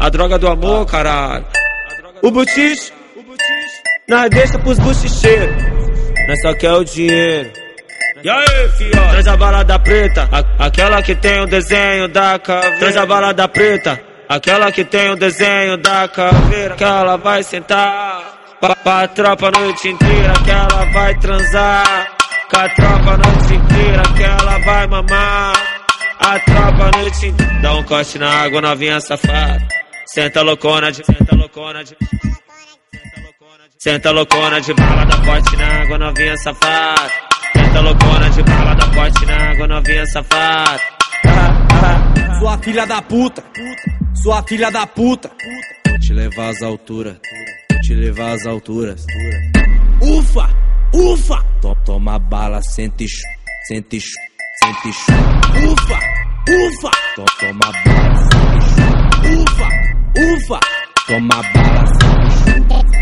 A droga do amor, caralho. O butiche, nós deixa pros buchicheiros. Nós só quer o dinheiro. E aí, fio? Traz a balada preta, a, aquela que tem o desenho da caveira. Traz a balada preta, aquela que tem o desenho da caveira. Que ela vai sentar. Pra, pra tropa a noite inteira, que ela vai transar. Com a tropa a noite inteira, que ela vai mamar. A tropa a noite inteira. Dá um corte na água, novinha safada. Senta loucona de. Senta loucona de. Senta loucona de balada forte na água, novinha safada. Senta loucona de balada forte na água, novinha safada. Sua filha da puta, sua filha da puta. Vou te levar às alturas, vou te levar às alturas. Ufa, ufa, To- Toma bala, sente chu, sente chu, sente chu. ufa, ufa, To- Toma bala, ufa. Toma bala.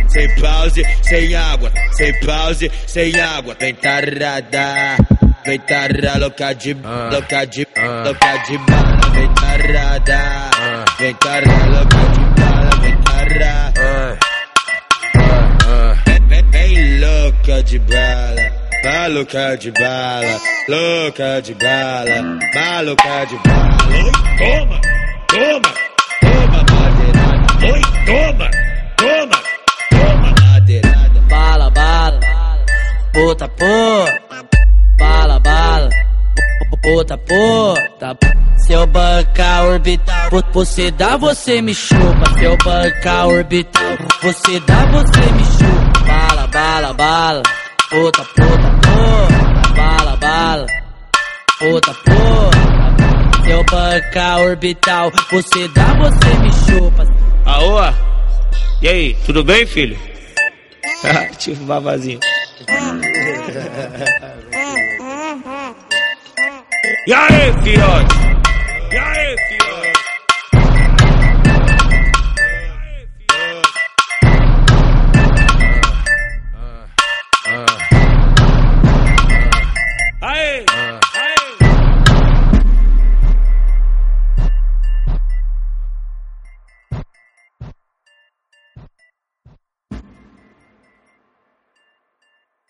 Sem pause, sem água, sem pause, sem água. Vem tarada, vem tarada, louca de, louca de, louca de bala. Vem tarada, vem tarada, louca de bala. Vem tarada, vem, louca de bala. Vai louca de bala, louca de bala, vai louca de bala. Toma, toma. Oi, toma, toma, toma, madeirada. bala, bala, puta, puta, bala, bala, puta, puta. Se eu bancar orbital, vo- você dá, você me chupa. Se eu bancar orbital, você dá, você me chupa. Bala, bala, bala, puta, puta, puta, bala, bala, puta, puta. Se eu bancar orbital, você dá, você me chupa. Aô? E aí, tudo bem, filho? tipo babazinho. E aí, fiote? E aí,